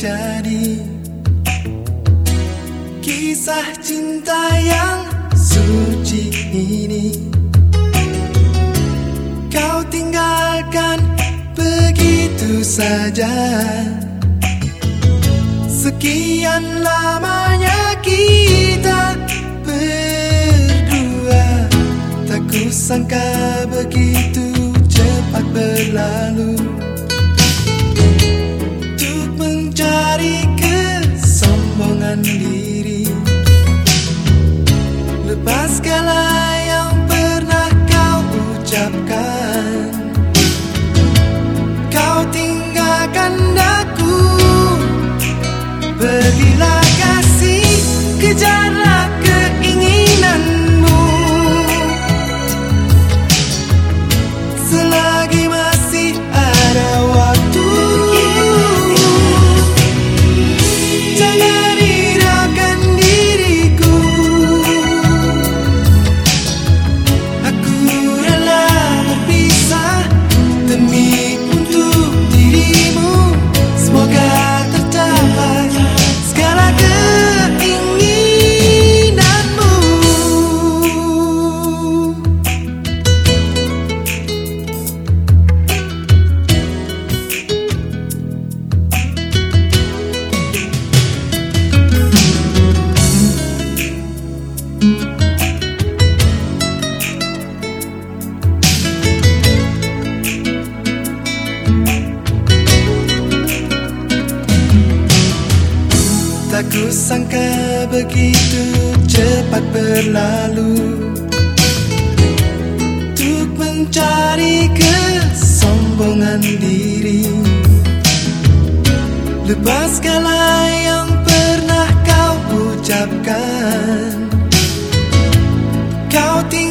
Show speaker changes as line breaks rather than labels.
terjadi. Kisah cinta yang suci ini. Kau tinggalkan begitu saja. Sekian lamanya kita berdua. Tak kusangka begitu cepat berlalu Lepas segala Tak kusangka begitu cepat berlalu. Untuk mencari kesombongan diri Lepas yang pernah kau ucapkan. Kau tinggal